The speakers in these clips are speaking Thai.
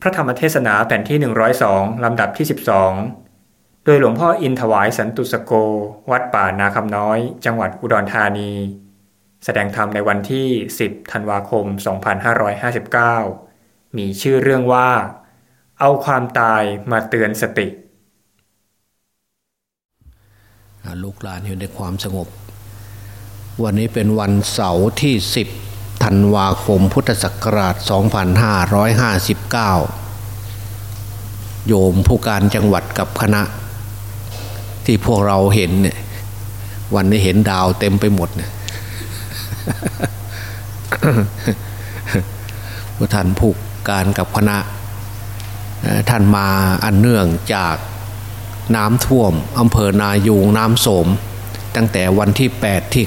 พระธรรมเทศนาแผ่นที่ 102 ลำดับที่ 12 โดยหลวงพ่ออินถวายสันตุสโก วัดป่านาคำน้อย จังหวัดอุดรธานี แสดงธรรมในวันที่ 10 ธันวาคม 2559 มีชื่อเรื่องว่า เอาความตายมาเตือนสติ ลูกหลานอยู่ในความสงบ วันนี้เป็นวันเสาร์ที่ 10 ธันวาคมพุทธศักราช 2559 โยมผู้การจังหวัดกับคณะ ที่พวกเราเห็นเนี่ยวันนี้เห็นดาวเต็มไปหมดเนี่ยท่านผู้การกับคณะ ท่านมาอันเนื่องจากน้ำท่วมอำเภอนายูงน้ำโสม ตั้งแต่วันที่ 8 ที่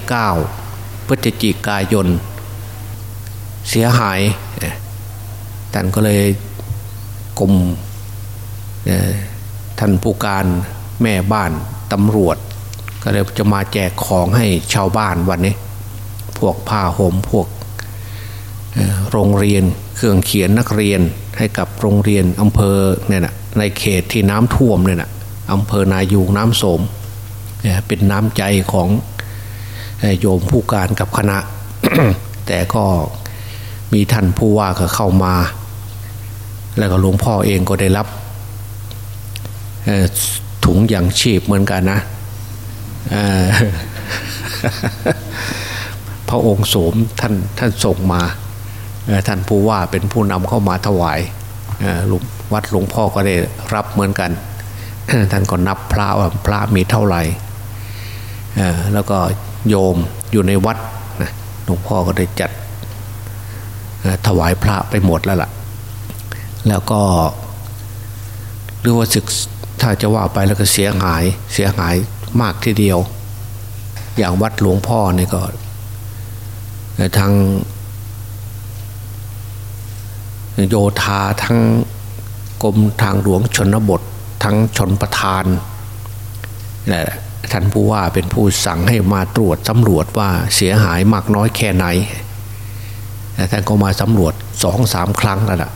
9 พฤศจิกายน เสียหายท่านก็เลยกรมท่านผู้การแม่บ้านตำรวจ ก็เลยจะมาแจกของให้ชาวบ้านวันนี้ พวกผ้าห่มพวกโรงเรียนเครื่องเขียนนักเรียนให้กับโรงเรียนอำเภอเนี่ยนะในเขตที่น้ำท่วมเนี่ยนะอำเภอนายูงน้ำโสมเป็นน้ำใจของโยมผู้การกับคณะ แต่ก็ มีท่านผู้ว่าก็เข้ามา แล้วก็หลวงพ่อเองก็ได้รับถุงอย่างชีพเหมือนกันนะพระองค์โสมท่านท่านส่งมาท่านผู้ว่าเป็นผู้นำเข้ามาถวายวัดหลวงพ่อก็ได้รับเหมือนกัน ท่านก็นับพระว่าพระมีเท่าไหร่แล้วก็โยมอยู่ในวัดหลวงพ่อก็ได้จัด ถวายพระไปหมดแล้วล่ะ แล้วก็หรือว่าศึกถ้าจะว่าไปแล้วก็เสียหายเสียหายมากทีเดียว อย่างวัดหลวงพ่อนี่ก็ทางโยธาทั้งกรมทางหลวงชนบท ทั้งชนประทานนี่แหละท่านผู้ว่าเป็นผู้สั่งให้มาตรวจสำรวจว่าเสียหายมากน้อยแค่ไหน ท่านก็มาสำรวจสองสามครั้งแล้วล่ะ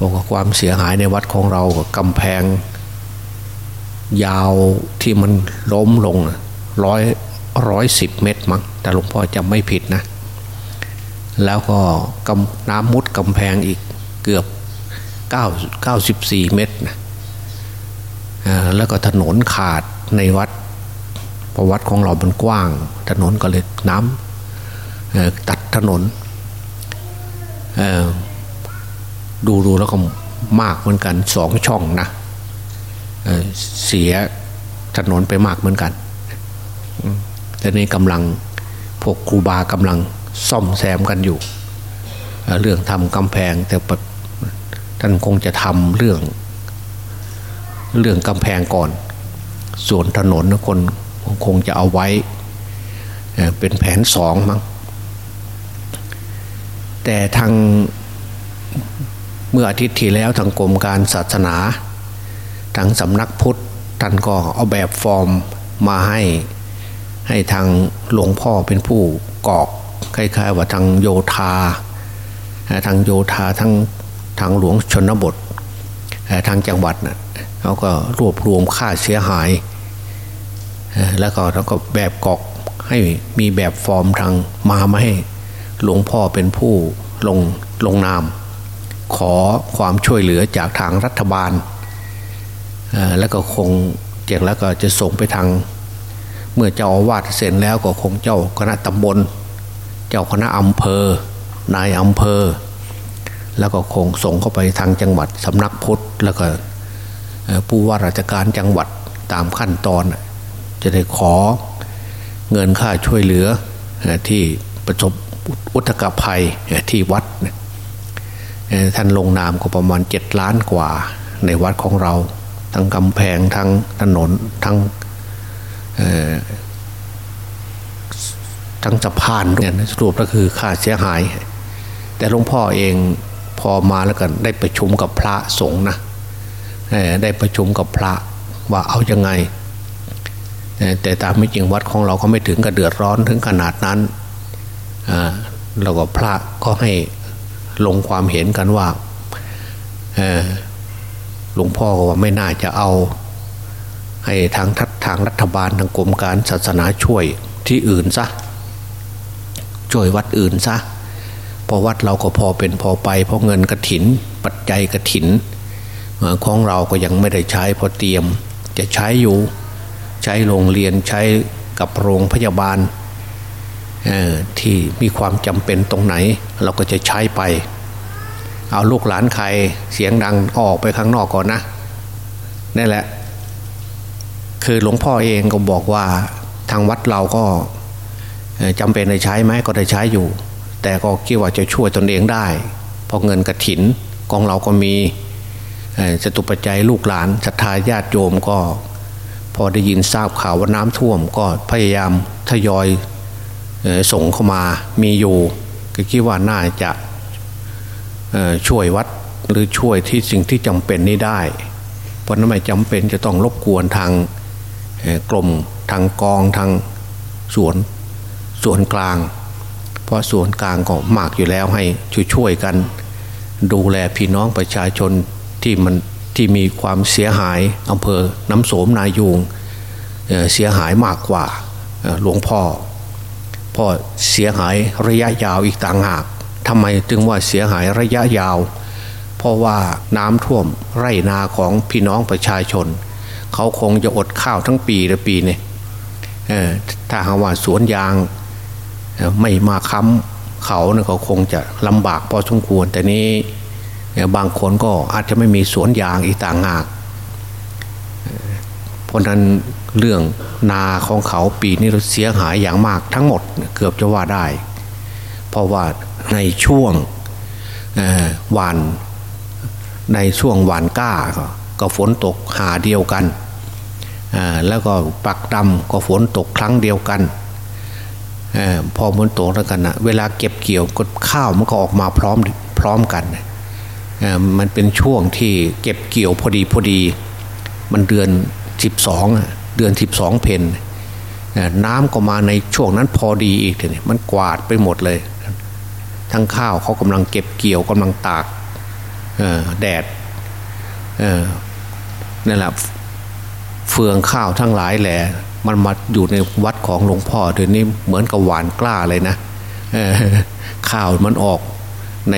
บอกว่าความเสียหายในวัดของเรากำแพง ยาวที่มันล้มลงร้อยร้อยสิบเมตรมั้งแต่หลวงพ่อจำไม่ผิดนะ แล้วก็กำน้ำมุดกำแพงอีกเกือบเก้าเก้าสิบสี่เมตรนะแล้วก็ถนนขาดในวัดปราะวัดของเรามันกว้าง ถนนก็เลยน้ำตัดถนน ดูดูแล้วก็มากเหมือนกันสองช่องนะเเสียถนนไปมากเหมือนกันแต่นี้กำลังพวกครูบากำลังซ่อมแซมกันอยู่เรื่องทำกำแพงแต่ท่านคงจะทำเรื่อง เรื่องกำแพงก่อน ส่วนถนนคนคงจะเอาไว้ เป็นแผนสองมั้ง แต่ทางเมื่ออาทิตย์ที่แล้วทางกรมการศาสนาทางสำนักพุทธท่านก็เอาแบบฟอร์มมาให้ให้ทางหลวงพ่อเป็นผู้กอกคล้ายๆ ว่าทางโยธาทางโยธาทั้งทางหลวงชนบททางจังหวัดนะเขาก็รวบรวมค่าเสียหาย แล้วก็แล้วก็แบบกอกให้มีแบบฟอร์มทางมามาให้ หลวงพ่อเป็นผู้ลงลงนาม ขอความช่วยเหลือจากทางรัฐบาล แล้วก็คงเจากแล้วก็จะส่งไปทาง เมื่อเจ้าอาวาสเสร็จแล้วก็คงเจ้าคณะตำบล เจ้าคณะอำเภอ นายอำเภอ แล้วก็คงส่งเข้าไปทางจังหวัดสำนักพุทธแล้วก็ผู้ว่าราชการจังหวัดตามขั้นตอน จะได้ขอเงินค่าช่วยเหลือที่ประสบ อุทกภัยที่วัดท่านลงนามก็ประมาณเจ็ดล้านกว่าในวัดของเรา ทั้งกำแพงทั้งถนนทั้งทั้งสะพานเนี่ยสรุปก็คือค่าเสียหาย แต่หลวงพ่อเองพอมาแล้วกันได้ประชุมกับพระสงฆ์นะได้ประชุมกับพระว่าเอายังไง แต่ตามไม่จริงวัดของเราก็ไม่ถึงกับเดือดร้อนถึงขนาดนั้น แล้วก็พระก็ให้ลงความเห็นกันว่าหลวงพ่อว่าไม่น่าจะเอา ให้ทางทัทางรัฐบาลทางกรมการศาสนาช่วยที่อื่นซะช่วยวัดอื่นซะพอวัดเราก็พอเป็นพอไป เพราะเงินกระถิน ปัจจัยกระถินของเราก็ยังไม่ได้ใช้พอเตรียม จะใช้อยู่ ใช้โรงเรียนใช้กับโรงพยาบาล ที่มีความจำเป็นตรงไหน เราก็จะใช้ไป เอาลูกหลานใครเสียงดังออกไปข้างนอกก่อนนะนี่แหละ คือหลวงพ่อเองก็บอกว่าทางวัดเราก็จำเป็นได้ใช้ไหมก็ได้ใช้อยู่ แต่ก็คิดว่าจะช่วยตนเองได้เพราะเงินกระถินกองเราก็มีจตุปัจจัยลูกหลานศรัทธาญาติโยมก็ พอได้ยินทราบข่าวว่าน้ำท่วมก็พยายามทยอย ส่งเข้ามามีอยู่ก็คิดว่าน่าจะช่วยวัดหรือช่วยที่สิ่งที่จำเป็นนี้ได้ เพราะนั้นไม่จำเป็นจะต้องรบกวนทางกรมทางกองทางส่วนส่วนกลาง เพราะส่วนกลางก็มากอยู่แล้วให้ช่วยๆกัน ดูแลพี่น้องประชาชนที่มันที่มีความเสียหายอำเภอน้ำโสมนายูงเสียหายมากกว่าหลวงพ่อ พอเสียหายระยะยาวอีกต่างหากทำไมจึงว่าเสียหายระยะยาว เพราะว่าน้ำท่วมไร่นาของพี่น้องประชาชน เขาคงจะอดข้าวทั้งปีละปีเนี่ยถ้าหาว่าสวนยางไม่มาค้ำเขาเนี่ยเขาคงจะลำบากพอสมควร แต่นี้บางคนก็อาจจะไม่มีสวนยางอีกต่างหาก ราะนั้นเรื่องนาของเขาปีนี้เราเสียหายอย่างมากทั้งหมดเกือบจะว่าได้ เพราะว่าในช่วงหวานในช่วงหวานก้าก็ฝนตกหาเดียวกัน แล้วก็ปักดำก็ฝนตกครั้งเดียวกันพอฝนตกแล้วกันนะเวลาเก็บเกี่ยวก็ข้าวมันก็ออกมาพร้อมพร้อมกันมันเป็นช่วงที่เก็บเกี่ยวพอดีพอดี มันเดือน สิบสองเดือนสิบสองเพนน้ำก็มาในช่วงนั้นพอดีอีกทีนี้มันกวาดไปหมดเลย ทั้งข้าวเขากำลังเก็บเกี่ยวกำลังตากแดดนั่นแหละเฟืองข้าวทั้งหลายแหละมันมาอยู่ในวัดของหลวงพ่อเดี๋ยวนี้เหมือนกับหวานกล้าเลยนะข้าวมันออกใน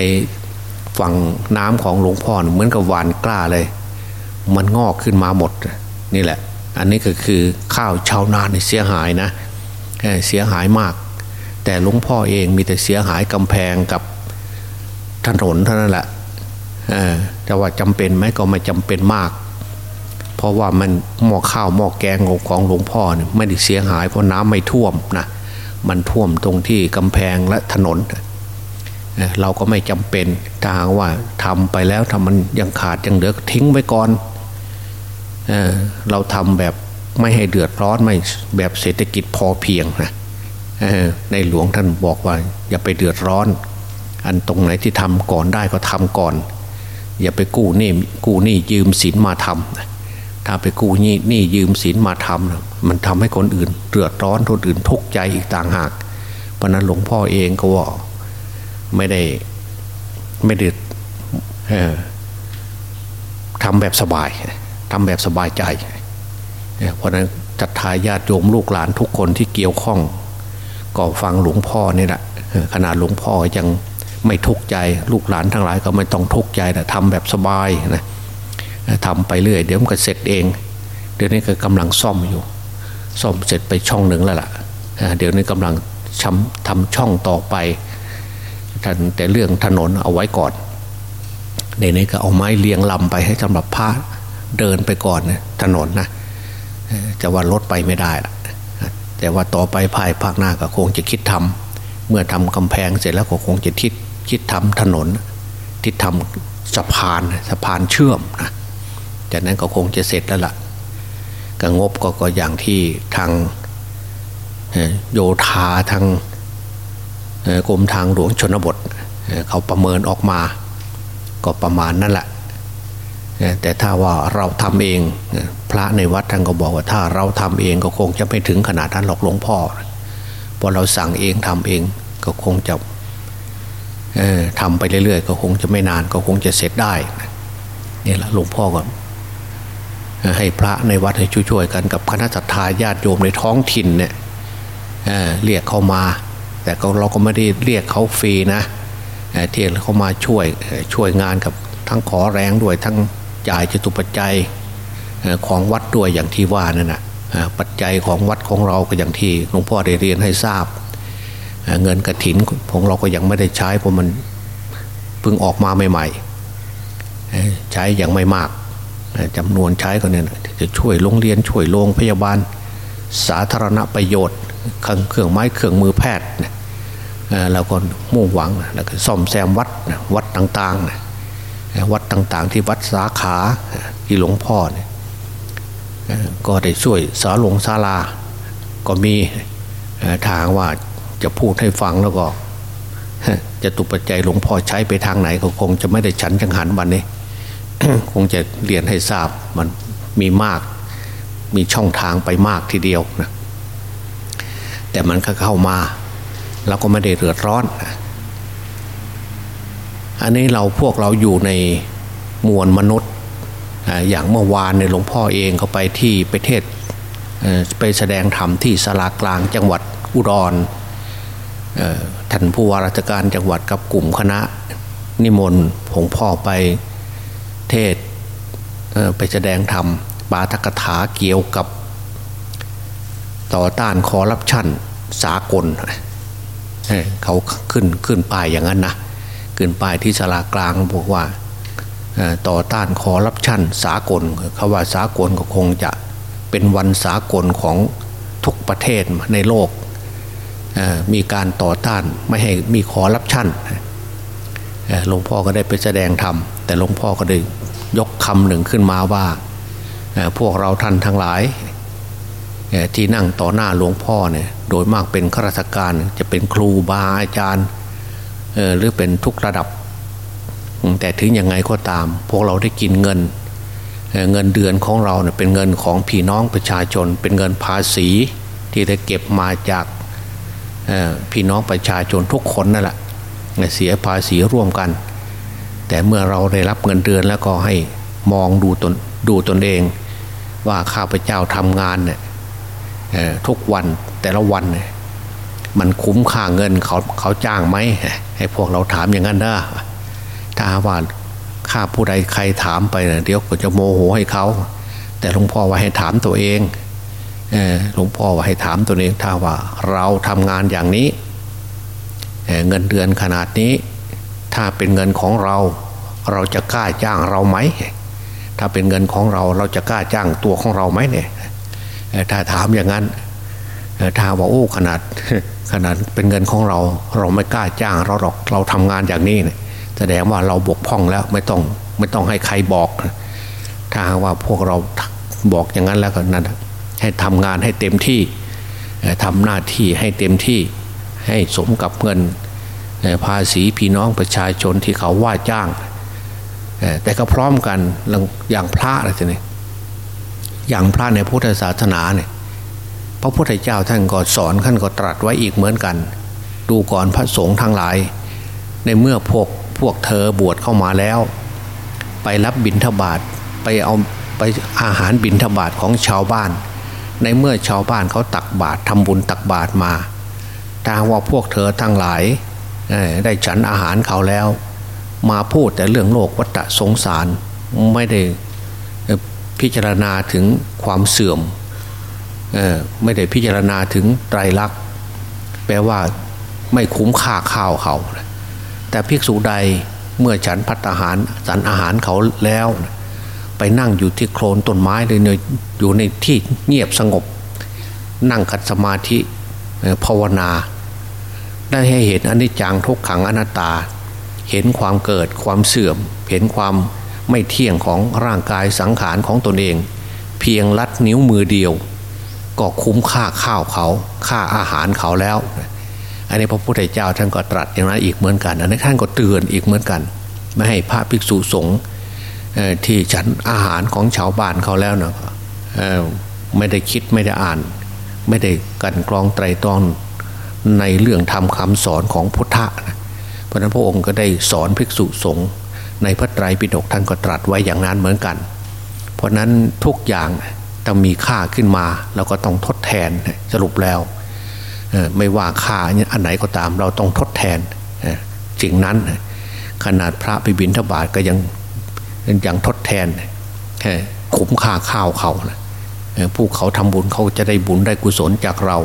ฝั่งน้ำของหลวงพ่อเหมือนกับหวานกล้าเลย มันงอกขึ้นมาหมด นี่แหละ อันนี้ก็คือข้าวชาวนาเเสียหายนะเสียหายมาก แต่หลวงพ่อเองมีแต่เสียหายกำแพงกับถนนเท่านั้นแหละแต่ว่าจำเป็นไหมก็ไม่จำเป็นมาก เพราะว่ามันหม้อข้าวหม้อแกงของหลวงพ่อเนี่ยไม่ได้เสียหาย เพราะน้ำไม่ท่วมนะมันท่วมตรงที่กำแพงและถนนเราก็ไม่จำเป็นถ้าหากว่าทำไปแล้วถ้ามันยังขาดยังเหลือทิ้งไว้ก่อน เราทำแบบไม่ให้เดือดร้อนไม่แบบเศรษฐกิจพอเพียงนะในหลวงท่านบอกว่า อย่าไปเดือดร้อน อันตรงไหนที่ทำก่อนได้ก็ทำก่อน อย่าไปกู้นี่กู้นี่ยืมสินมาทำถ้าไปกู้นี่นี่ยืมสินมาทำมันทำให้คนอื่น เดือดร้อนคนอื่นทุกข์ใจอีกต่างหากเพราะนั้นหลวงพ่อเองก็ว่าไม่ได้ไม่ได้ทำแบบสบาย ทำแบบสบายใจ เพราะนั้นจัดทายญาติโยมลูกหลานทุกคนที่เกี่ยวข้องก็ฟังหลวงพ่อนี่แหละขนาดหลวงพ่อยังไม่ทุกข์ใจ ลูกหลานทั้งหลายก็ไม่ต้องทุกข์ใจนะทำแบบสบายนะทำไปเรื่อย เดี๋ยวมันก็เสร็จเอง เดี๋ยวนี้ก็กำลังซ่อมอยู่ ซ่อมเสร็จไปช่องหนึ่งแล้วล่ะเดี๋ยวนี้กำลังทำช่องต่อไปแต่เรื่องถนนเอาไว้ก่อนในนี้ก็เอาไม้เลียงลำไปให้สำหรับพระ เดินไปก่อนนะถนนนะจะว่ารถไปไม่ได้แต่ว่าต่อไปภายภาคหน้าก็คงจะคิดทำเมื่อทำกำแพงเสร็จแล้วก็คงจะคิดคิดทำถนนทิศทำสะพานสะพานเชื่อมนะจากนั้นก็คงจะเสร็จแล้วละ่ะก็งบก็ก็อย่างที่ทางโยธาทางกรมทางหลวงชนบทเขาประเมินออกมา ก็ประมาณนั่นแหละ แต่ถ้าว่าเราทำเอง พระในวัดท่านก็บอกว่าถ้าเราทำเองก็คงจะไม่ถึงขนาดนั้นหรอกหลวงพ่อพอเราสั่งเองทำเองก็คงจะทำไปเรื่อยๆ ก็คงจะไม่นานก็คงจะเสร็จได้นี่แหละหลวงพ่อก่อนให้พระในวัดให้ช่วยๆกันกับคณะสัตยาญาติโยมในท้องถิ่นเนี่ยเเรียกเขามา แต่เราก็ไม่ได้เรียกเขาฟรีนะเที่เขามาช่วยช่วยงานกับทั้งขอแรงด้วยทั้ง จ่ายจตุปัจจัยของวัดด้วยอย่างที่ว่านั่นนะปัจจัยของวัดของเราก็อย่างที่หลวงพ่อได้เรียนให้ทราบ เงินกระถินของเราก็ยังไม่ได้ใช้เพราะมันเพิ่งออกมาใหม่ๆใช้อย่างไม่มากจำนวนใช้ก็เนี่ยจะช่วยโรงเรียนช่วยโรงพยาบาล สาธารณประโยชน์เครื่องไม้เครื่องมือแพทย์แล้วก็มุ่งหวังแล้วก็ซ่อมแซมวัดวัดต่างๆ วัดต่างๆ ที่วัดสาขาที่หลวงพ่อเนี่ยก็ได้ช่วยสาหลงศาลา ก็มีทางว่าจะพูดให้ฟังแล้วก็จะตุปัจจัยหลวงพ่อใช้ไปทางไหนก็คงจะไม่ได้ฉันจังหันวันนี้ คงจะเรียนให้ทราบมันมีมากมีช่องทางไปมากทีเดียวนะแต่มันก็เข้ามาเราก็ไม่ได้เดือดร้อน อันนี้เราพวกเราอยู่ในมวลมนุษย์ อย่างเมื่อวานในหลวงพ่อเองเขาไปที่ประเทศไปแสดงธรรมที่สลากลางจังหวัดอุดรท่านผู้ว่าราชการจังหวัดกับกลุ่มคณะ นิมนต์หลวงพ่อไปเทศไปแสดงธรรมบาทกถาเกี่ยวกับ ต่อต้านคอร์รัปชันสากลเขาขึ้นขึ้นป้ายอย่างนั้นนะ ขึ้นป้ายที่สลากลางบอกว่าต่อต้านคอร์รัปชันสากลคาว่าสากลก็คงจะเป็นวันสากลของทุกประเทศในโลก มีการต่อต้านไม่ให้มีคอร์รัปชันหลวงพ่อก็ได้ไปแสดงธรรม แต่หลวงพ่อก็ได้ยกคำหนึ่งขึ้นมาว่า พวกเราท่านทั้งหลาย ที่นั่งต่อหน้าหลวงพ่อเนี่ยโดยมากเป็นข้าราชการจะเป็นครูบาอาจารย์ หรือเป็นทุกระดับ แต่ถึงยังไงก็ตาม พวกเราได้กินเงินเงินเดือนของเราเนี่ยเป็นเงินของพี่น้องประชาชน เป็นเงินภาษีที่ได้เก็บมาจากพี่น้องประชาชนทุกคนนั่นแหละเสียภาษีร่วมกัน แต่เมื่อเราได้รับเงินเดือนแล้วก็ให้มองดูตนดูตนเอง ว่าข้าพเจ้าทำงานเนี่ยทุกวันแต่ละวันเนี่ย มันคุ้มค่าเงินเขาเขาจ้างไหมให้พวกเราถามอย่างนั้นนะถ้าว่าข้าผู้ใดใครถามไปเดี๋ยวก็จะโมโหให้เขา แต่หลวงพ่อว่าให้ถามตัวเองหลวงพ่อว่าให้ถามตัวเองถ้าว่าเราทำงานอย่างนี้เเงินเดือนขนาดนี้ ถ้าเป็นเงินของเรา เราจะกล้าจ้างเราไหมถ้าเป็นเงินของเราเราจะกล้าจ้างตัวของเราไหมเนี่ยถ้าถามอย่างนั้นถ้าว่าโอ้ขนาด ขนาดเป็นเงินของเราเราไม่กล้าจ้างเราหรอกเราทำงานอย่างนี้เนี่ยแสดงว่าเราบกพร่องแล้วไม่ต้องไม่ต้องให้ใครบอก ถ้าว่าพวกเราบอกอย่างนั้นแล้วก็นั่นให้ทำงานให้เต็มที่ทำหน้าที่ให้เต็มที่ให้สมกับเงินภาษีพี่น้องประชาชนที่เขาว่าจ้าง แต่ก็พร้อมกันอย่างพระอะไรนี่อย่างพระในพุทธศาสนาเนี่ย พระพุทธเจ้าท่านก็สอนท่านก็ตรัสไว้อีกเหมือนกัน ดูก่อนพระสงฆ์ทั้งหลาย ในเมื่อพวกพวกเธอบวชเข้ามาแล้ว ไปรับบิณฑบาตไปเอาไปอาหารบิณฑบาตของชาวบ้าน ในเมื่อชาวบ้านเขาตักบาตรทำบุญตักบาตรมาถ้าว่าพวกเธอทั้งหลายได้ฉันอาหารเขาแล้ว มาพูดแต่เรื่องโลกวัฏสงสารไม่ได้พิจารณาถึงความเสื่อม ไม่ได้พิจารณาถึงไตรลักษณ์แปลว่าไม่คุ้มค่าข้าวเขา แต่ภิกษุใดเมื่อฉันพัตอาหารสันอาหารเขาแล้ว ไปนั่งอยู่ที่โคลนต้นไม้เลยอยู่ในที่เงียบสงบ นั่งขัดสมาธิภาวนา ได้ให้เห็นอนิจจังทุกขังอนัตตา เห็นความเกิดความเสื่อม เห็นความไม่เที่ยงของร่างกายสังขารของตนเอง เพียงลัดนิ้วมือเดียว ก็คุ้มค่าข้าวเขา ค่าอาหารเขาแล้ว อันนี้พระพุทธเจ้าท่านก็ตรัสอย่างนั้นอีกเหมือนกัน อันนี้ท่านก็เตือนอีกเหมือนกัน ไม่ให้พระภิกษุสงฆ์ที่ฉันอาหารของชาวบ้านเขาแล้วนะไม่ได้คิดไม่ได้อ่าน ไม่ได้กันกรองไตรตรองในเรื่องทำคำสอนของพุทธะนะเพราะนั้นพระองค์ก็ได้สอนภิกษุสงฆ์ในพระไตรปิฎกท่านก็ตรัสไว้อย่างนั้นเหมือนกัน เพราะนั้นทุกอย่าง ต้องมีค่าขึ้นมาเราก็ต้องทดแทนสรุปแล้วไม่ว่าค่าอันไหนก็ตามเราต้องทดแทนสิ่งนั้นขนาดพระไปบิณฑบาตก็ยังยังทดแทนคุ้มค่าข้าวเขานะผู้เขาทำบุญเขาจะได้บุญได้กุศลจากเรา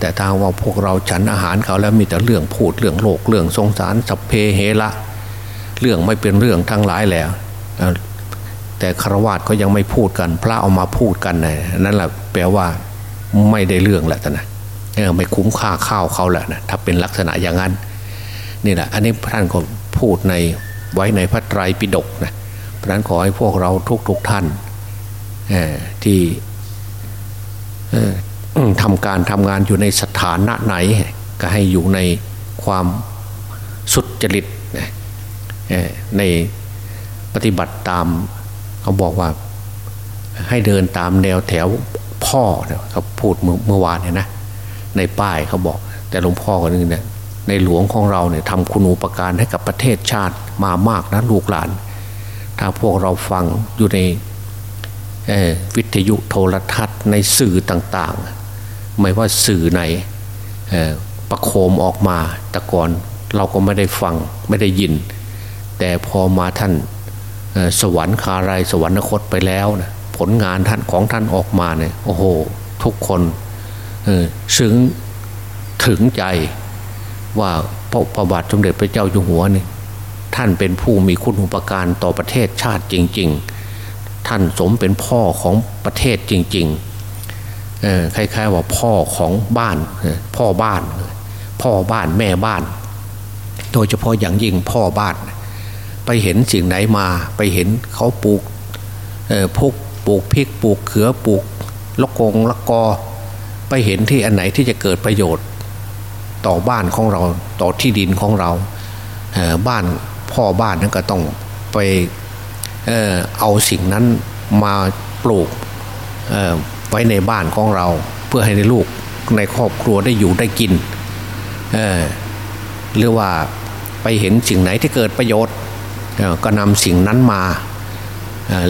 แต่ถ้าว่าพวกเราฉันอาหารเขาแล้วมีแต่เรื่องพูดเรื่องโลกเรื่องสงสารสัพเพเฮละเรื่องไม่เป็นเรื่องทั้งหลายแล้ว แต่ครวาตก็ยังไม่พูดกัน พระเอามาพูดกันนะนั่นแหละแปลว่าไม่ได้เรื่องแหละนะไม่คุ้มค่าข้าวเขาแหละนะถ้าเป็นลักษณะอย่างนั้นนี่แหละอันนี้ท่านก็พูดในไว้ในพระไตรปิฎกนะเพราะนั้นขอให้พวกเราทุกๆทท่านที่ทำการทำงานอยู่ในสถานะไหน ก็ให้อยู่ในความสุดจริตในปฏิบัติตาม เขาบอกว่าให้เดินตามแนวแถวพ่อเขาพูดเมื่อวานเนี่ยนะในป้ายเขาบอก แต่หลวงพ่อคนนึงเนี่ยในหลวงของเราเนี่ยทำคุณูปการให้กับประเทศชาติมามากนะลูกหลาน ถ้าพวกเราฟังอยู่ในวิทยุโทรทัศน์ในสื่อต่างๆ ไม่ว่าสื่อไหนประโคมออกมาแต่ก่อนเราก็ไม่ได้ฟังไม่ได้ยิน แต่พอมาท่าน สวรรค์คาไรสวรรคตไปแล้วนะผลงานท่านของท่านออกมาเนี่ยโอ้โห ทุกคนซึ้งถึงใจว่าพระประบาทสมเด็จพระเจ้าอยู่หัวนี่ท่านเป็นผู้มีคุณอุปการต่อประเทศชาติจริง ๆ ท่านสมเป็นพ่อของประเทศจริงๆคล้ายๆว่าพ่อของบ้านพ่อบ้าน พ่อบ้านแม่บ้าน โดยเฉพาะอย่างยิ่งพ่อบ้าน ไปเห็นสิ่งไหนมา ไปเห็นเขาปลูกพุกปลูกพริกปลูกเขือปลูกละกงละกอ ไปเห็นที่อันไหนที่จะเกิดประโยชน์ ต่อบ้านของเราต่อที่ดินของเราบ้านพ่อบ้านนั้นก็ต้องไปเออเอาสิ่งนั้นมาปลูกไว้ในบ้านของเรา เพื่อให้ในลูกในครอบครัวได้อยู่ได้กินหรือว่าไปเห็นสิ่งไหนที่เกิดประโยชน์ ก็นำสิ่งนั้นมา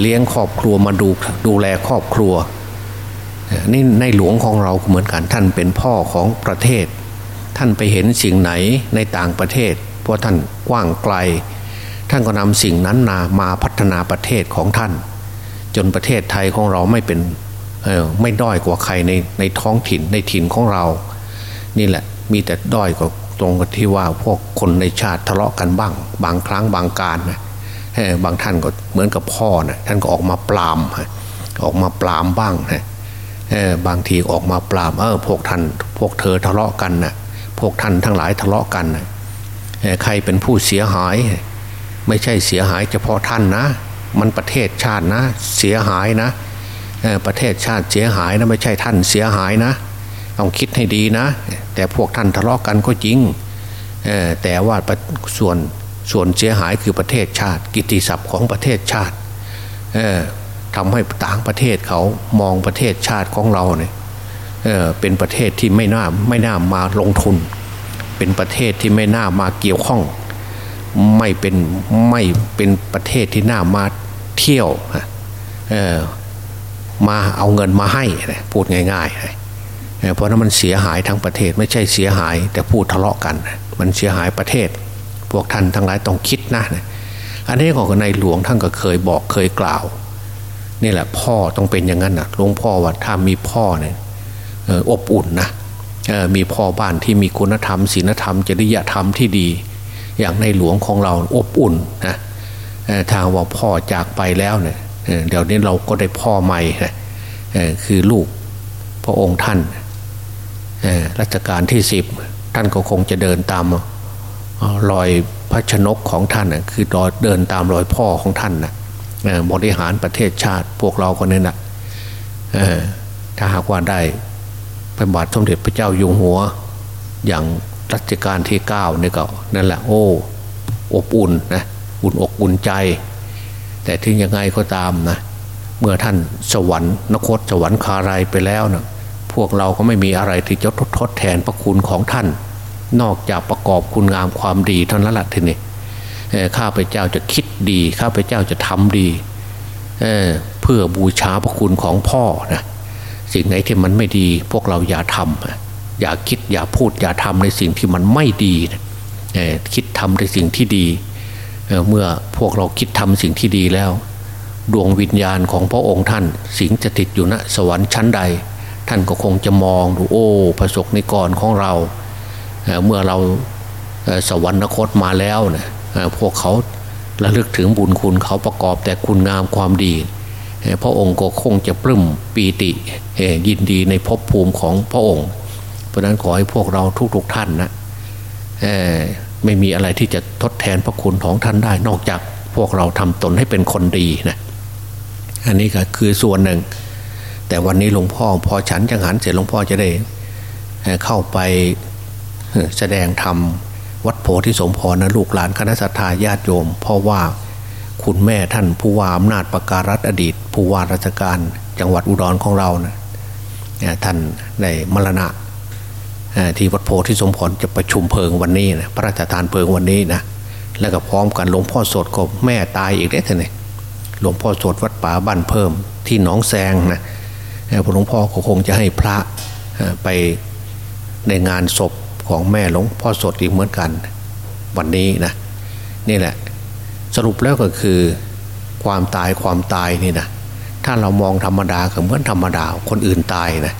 เลี้ยงครอบครัวมาดูดูแลครอบครัวนี่ในหลวงของเราเหมือนกันท่านเป็นพ่อของประเทศ ท่านไปเห็นสิ่งไหนในต่างประเทศ เพราะท่านกว้างไกล ท่านก็นำสิ่งนั้นนามาพัฒนาประเทศของท่าน จนประเทศไทยของเราไม่เป็นไม่ด้อยกว่าใครในในท้องถิ่นในถิ่นของเรา นี่แหละมีแต่ด้อยกว่า ตรงกับที่ว่าพวกคนในชาติทะเลาะกันบ้าง บางครั้งบางการนะบางท่านก็เหมือนกับพ่อนะท่านก็ออกมาปรามออกมาปรามบ้างนะบางทีออกมาปรามเออพวกท่านพวกเธอทะเลาะกันนะพวกท่านทั้งหลายทะเลาะกันใครเป็นผู้เสียหาย ไม่ใช่เสียหายเฉพาะท่านนะ มันประเทศชาตินะ เสียหายนะประเทศชาติเสียหายนะไม่ใช่ท่านเสียหายนะ ต้องคิดให้ดีนะ แต่พวกท่านทะเลาะกันก็จริงแต่ว่าส่วนส่วนเสียหายคือประเทศชาติ กิติศัพท์ของประเทศชาติทำให้ต่างประเทศเขามองประเทศชาติของเราเนี่ยเเป็นประเทศที่ไม่น่าไม่น่ามาลงทุน เป็นประเทศที่ไม่น่ามาเกี่ยวข้อง ไม่เป็นไม่เป็นประเทศที่น่ามาเที่ยวมาเอาเงินมาให้พูดง่าย ๆ เพราะนั้นมันเสียหายทั้งประเทศไม่ใช่เสียหาย แต่พูดทะเลาะกัน มันเสียหายประเทศ พวกท่านทั้งหลายต้องคิดนะอันนี้ของในหลวงท่านก็เคยบอกเคยกล่าวนี่แหละพ่อต้องเป็นอย่างนั้นนะหลวงพ่อว่าถ้ามีพ่อเนี่ยอบอุ่นนะมีพ่อบ้านที่มีคุณธรรมศีลธรรมจริยธรรมที่ดี อย่างในหลวงของเราอบอุ่นนะทางว่าพ่อจากไปแล้วเนี่ยเดี๋ยวนี้เราก็ได้พ่อใหม่คือลูกพระองค์ท่าน รัชกาลที่สิบท่านก็คงจะเดินตามรอยพระชนกของท่านคือเดินตามรอยพ่อของท่านนะบริหารประเทศชาติพวกเราคนนี้นะถ้าหากว่าได้พระบาทสมเด็จพระเจ้าอยู่หัว อย่างรัชกาลที่เก้านี่ก็นั่นแหละโอ้อบอุ่นนะอุ่นอกอุ่นใจ แต่ถึงยังไงก็ตามนะเมื่อท่านสวรรค์นครสวรรค์คารายไปแล้วนะ วกเราก็ไม่มีอะไรที่จะทดทดแทนพระคุณของท่าน นอกจากประกอบคุณงามความดีเท่านั้นแหละทีนี้ข้าพเจ้าจะคิดดีข้าพเจ้าจะทำดีเเพื่อบูชาพระคุณของพ่อนะสิ่งไหนที่มันไม่ดี พวกเราอย่าทำอย่าคิดอย่าพูดอย่าทำในสิ่งที่มันไม่ดีนะคิดทำในสิ่งที่ดีเเมื่อพวกเราคิดทำสิ่งที่ดีแล้ว ดวงวิญญาณของพระองค์ท่าน สิงจะติดอยู่ณสวรรค์ชั้นใด ท่านก็คงจะมองดูโอ้พระสกนิกรของเราเเมื่อเราสวรรคตมาแล้วเนะพวกเขาระลึกถึงบุญคุณเขาประกอบแต่คุณงามความดี พระองค์ก็คงจะปลื้มปีติยินดีในภพภูมิของพระองค์ เพราะนั้นขอให้พวกเราทุกๆท่านนะไม่มีอะไรที่จะทดแทนพระคุณของท่านได้นอกจากพวกเราทำตนให้เป็นคนดีนะอันนี้ก็คือส่วนหนึ่ง แต่วันนี้หลวงพ่อพอฉันจังหันเสร็จหลวงพ่อจะได้เข้าไปแสดงธรรมวัดโพธิสมพรนะลูกหลานคณะสัตยาญาติโยม เพราะว่าคุณแม่ท่านผู้ว่าอำนาจประการัฐอดีต ผู้ว่าราชการจังหวัดอุดรของเรานะท่านได้มรณะที่วัดโพธิสมพรจะประชุมเพลิงวันนี้นะพระราชทานเพลิงวันนี้นะแล้วก็พร้อมกันหลวงพ่อสดก็แม่ตายอีกได้ท่านเลยหลวงพ่อสดวัดป่าบ้านเพิ่มที่หนองแซงนะ หลวงพ่อก็คงจะให้พระไปในงานศพของแม่หลวงพ่อสดอีกเหมือนกัน วันนี้นะนี่แหละ สรุปแล้วก็คือความตายความตายนี่นะถ้าเรามองธรรมดาก็เหมือนธรรมดาคนอื่นตายนะ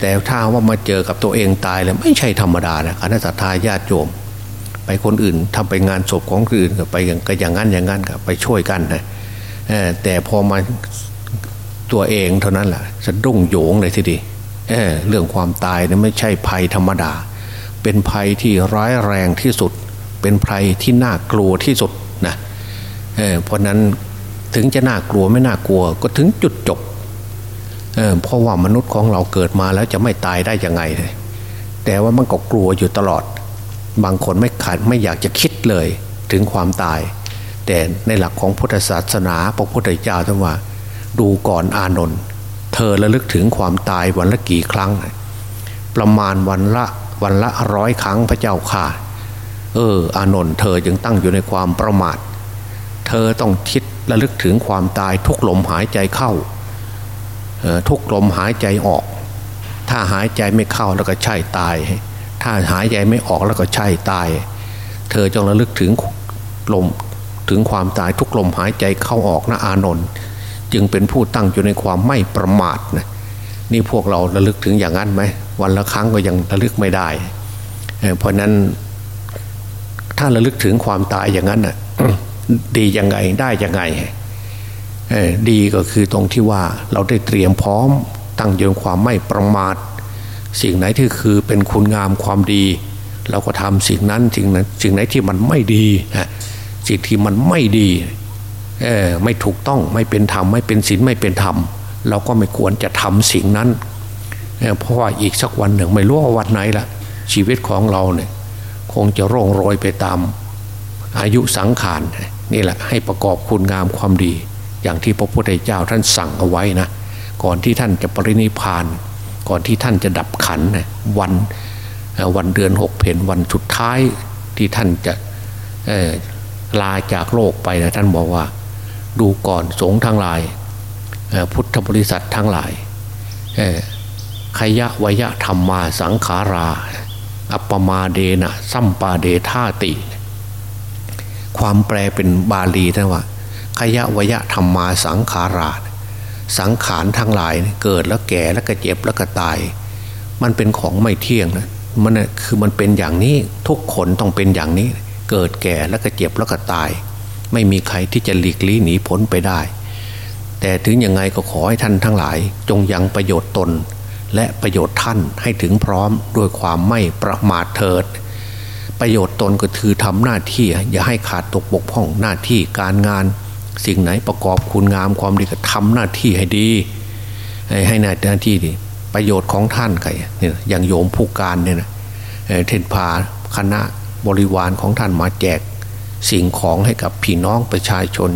แต่ถ้าว่ามาเจอกับตัวเองตายแล้วไม่ใช่ธรรมดานะคณะสัตยาญาติโยม ไปคนอื่นทำไปงานศพของคนอื่นก็ไปก็อย่างนั้นอย่างนั้นก็ไปช่วยกันนะแต่พอมา ตัวเองเท่านั้นแหละสะดุ้งโยงเลยทีเดียเเรื่องความตายนี่ไม่ใช่ภัยธรรมดา เป็นภัยที่ร้ายแรงที่สุด เป็นภัยที่น่ากลัวที่สุดนะเเพราะนั้นถึงจะน่ากลัวไม่น่ากลัวก็ถึงจุดจบเเพราะว่ามนุษย์ของเราเกิดมาแล้วจะไม่ตายได้ยังไงเลยแต่ว่ามันก็กลัวอยู่ตลอด บางคนไม่ขาดไม่อยากจะคิดเลยถึงความตาย แต่ในหลักของพุทธศาสนาพระพุทธเจ้าท่านว่า ดูก่อนอานนท์เธอระลึกถึงความตายวันละกี่ครั้ง ประมาณวันละวันละร้อยครั้งพระเจ้าค่ะ เออ อานนท์เธอจึงตั้งอยู่ในความประมาท เธอต้องคิดระลึกถึงความตายทุกลมหายใจเข้าทุกลมหายใจออก ถ้าหายใจไม่เข้าแล้วก็ใช่ตาย ถ้าหายใจไม่ออกแล้วก็ใช่ตาย เธอจงระลึกถึงลมถึงความตายทุกลมหายใจเข้าออกนะอานนท์ จึงเป็นผู้ตั้งอยู่ในความไม่ประมาทนะนี่พวกเราระลึกถึงอย่างนั้นไหมวันละครั้งก็ยังระลึกไม่ได้ เพราะนั้นถ้าระลึกถึงความตายอย่างนั้นน่ะดียังไงได้ยังไงดีก็คือตรงที่ว่าเราได้เตรียมพร้อมตั้งยืนความไม่ประมาท สิ่งไหนที่คือเป็นคุณงามความดี เราก็ทำสิ่งนั้นสิ่งนั้นสิ่งไหนที่มันไม่ดีสิ่งที่มันไม่ดี ไม่ถูกต้องไม่เป็นธรรมไม่เป็นศีลไม่เป็นธรรม เราก็ไม่ควรจะทำสิ่งนั้นเพราะว่าอีกสักวันหนึ่งไม่รู้ว่าวันไหนละชีวิตของเราเนี่ยคงจะร่องรอยไปตามอายุสังขารนี่แหละให้ประกอบคุณงามความดี อย่างที่พระพุทธเจ้าท่านสั่งเอาไว้นะก่อนที่ท่านจะปรินิพาน ก่อนที่ท่านจะดับขันวันวันเดือนหกเพนวันสุดท้ายที่ท่านจะลาจากโลกไปนะท่านบอกว่า ดูก่อนสงทั้งหลาย พุทธบริษัททั้งหลายขยะวยะธรรมมาสังขารา อัปปมาเดนะสัมปาเดธาติ ความแปลเป็นบาลีนว่าขยะวยะธรรมมาสังขารา สังขารทั้งหลายเกิดแล้วแก่แล้วก็เจ็บแล้วก็ตาย มันเป็นของไม่เที่ยงนะมันคือมันเป็นอย่างนี้ทุกคนต้องเป็นอย่างนี้ เกิดแก่แล้วก็เจ็บแล้วก็ตาย ไม่มีใครที่จะหลีกลี่หนีพ้นไปได้ แต่ถึงยังไงก็ขอให้ท่านทั้งหลาย จงยังประโยชน์ตน และประโยชน์ท่านให้ถึงพร้อมด้วยความไม่ประมาทเถิด ประโยชน์ตนก็คือทำหน้าที่อย่าให้ขาดตกบกพร่องหน้าที่การงาน สิ่งไหนประกอบคุณงามความดีก็ทำหน้าที่ให้ดี ให้หน้าที่ดีประโยชน์ของท่านใครเนี่ยอย่างโยมผู้การเนี่ยนะเทนพาคณะบริวารของท่านมาแจก สิ่งของให้กับพี่น้องประชาชน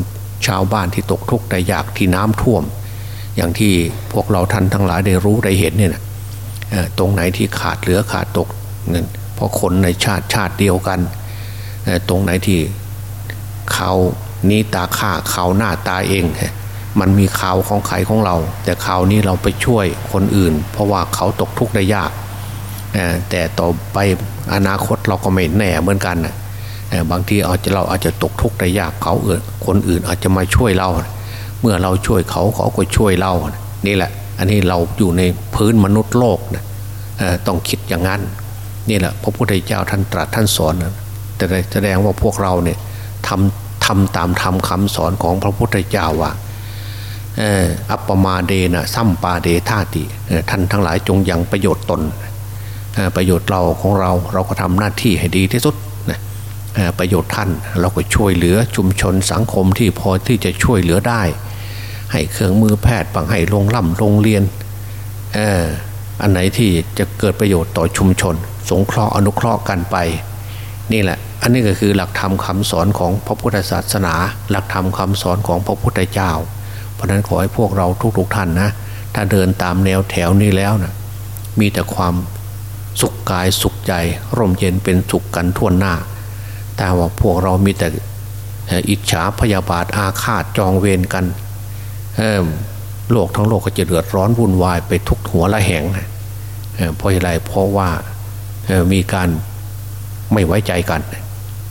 ชาวบ้านที่ตกทุกข์ได้ยากที่น้ำท่วม อย่างที่พวกเราท่านทั้งหลายได้รู้ได้เห็นเนี่ยนะตรงไหนที่ขาดเหลือขาดตกเงินเพราะคนในชาติชาติเดียวกัน ตรงไหนที่เขานี้ตาข่าเขาหน้าตาเอง มันมีข่าวของใครของเรา แต่ข่าวนี้เราไปช่วยคนอื่น เพราะว่าเขาตกทุกข์ได้ยาก แต่ต่อไปอนาคตเราก็ไม่แน่เหมือนกัน บางทีอาจจะเราอาจจะตกทุกข์ได้ยากเขาเออคนอื่นอาจจะมาช่วยเรา เมื่อเราช่วยเขาเขาก็ช่วยเรานี่แหละ อันนี้เราอยู่ในพื้นมนุษย์โลกนะต้องคิดอย่างนั้นนี่แหละพระพุทธเจ้าท่านตรัสท่านสอนนะแต่แสดงว่าพวกเราเนี่ยทำทำตามทำคำสอนของพระพุทธเจ้าว่าอัปปมาเดนะซัมปาเดธาติท่านทั้งหลายจงยังประโยชน์ตนประโยชน์เราของเราเราก็ทำหน้าที่ให้ดีที่สุด ประโยชน์ท่าน เราก็ช่วยเหลือชุมชนสังคมที่พอที่จะช่วยเหลือได้ ให้เครื่องมือแพทย์บางให้โรงล่ำโรงเรียนอันไหนที่จะเกิดประโยชน์ต่อชุมชน สงเคราะห์อนุเคราะห์กันไป นี่แหละ อันนี้ก็คือหลักธรรมคาสอนของพระพุทธศาสนา หลักธรรมคาสอนของพระพุทธเจ้า เพราะนั้นขอให้พวกเราทุกๆทท่านนะถ้าเดินตามแนวแถวนี้แล้วนะมีแต่ความสุขกายสุขใจ ร่มเย็นเป็นสุขกันทั่วหน้า แต่ว่าพวกเรามีแต่อิจฉาพยาบาทอาฆาตจองเวรกันโลกทั้งโลกก็จะเดือดร้อนวุ่นวายไปทุกหัวละแหงเพราะอะไรเพราะว่ามีการไม่ไว้ใจกัน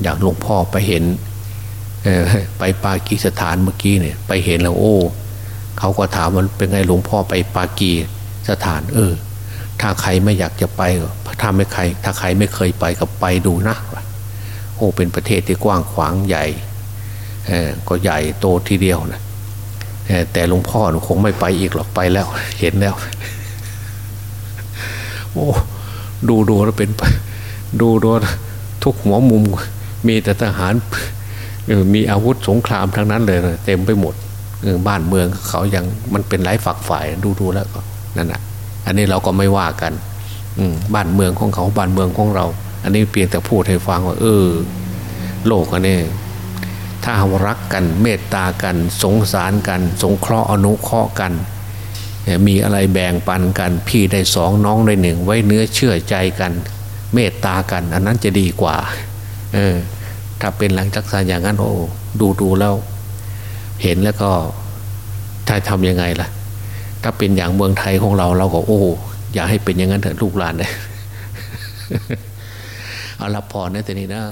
อย่างหลวงพ่อไปเห็นไปปากีสถานเมื่อกี้เนี่ย ไปเห็นแล้วโอ้เขาก็ถามมันเป็นไงหลวงพ่อไปปากีสถาน เออ ถ้าใครไม่อยากจะไปถ้าไม่ใคร ถ้าใครไม่เคยไปก็ไปดูนะ โอ้เป็นประเทศที่กว้างขวางใหญ่ก็ใหญ่โตทีเดียวนะแต่หลวงพ่อคงไม่ไปอีกหรอกไปแล้ว เห็นแล้ว โอ้ดูดูแล้วเป็น ดูดูทุกหัวมุม มีแต่ทหารมีอาวุธสงครามทั้งนั้นเลยเต็มไปหมดบ้านเมืองเขายังมันเป็นไร้ฝักฝ่ายดูดูแล้วก็นั่นแหะอันนี้เราก็ไม่ว่ากัน อืบ้านเมืองของเขาบ้านเมืองของเรา อันนี้เพียงแต่พูดให้ฟังว่า เออ โลกอันนี้ถ้ารักกันเมตตากัน สงสารกัน สงเคราะห์อนุเคราะห์กัน มีอะไรแบ่งปันกัน พี่ได้สองน้องได้หนึ่ง ไว้เนื้อเชื่อใจกัน เมตตากัน อันนั้นจะดีกว่า เออ ถ้าเป็นหลังจักสารอย่างนั้นโอ้ดูดูแล้ว เห็นแล้วก็ถ้าทำยังไงล่ะ ถ้าเป็นอย่างเมืองไทยของเราเราก็โอ้ อย่าให้เป็นอย่างนั้นเถอะลูกหลานเลย เอาละพรนะแต่นี้นะ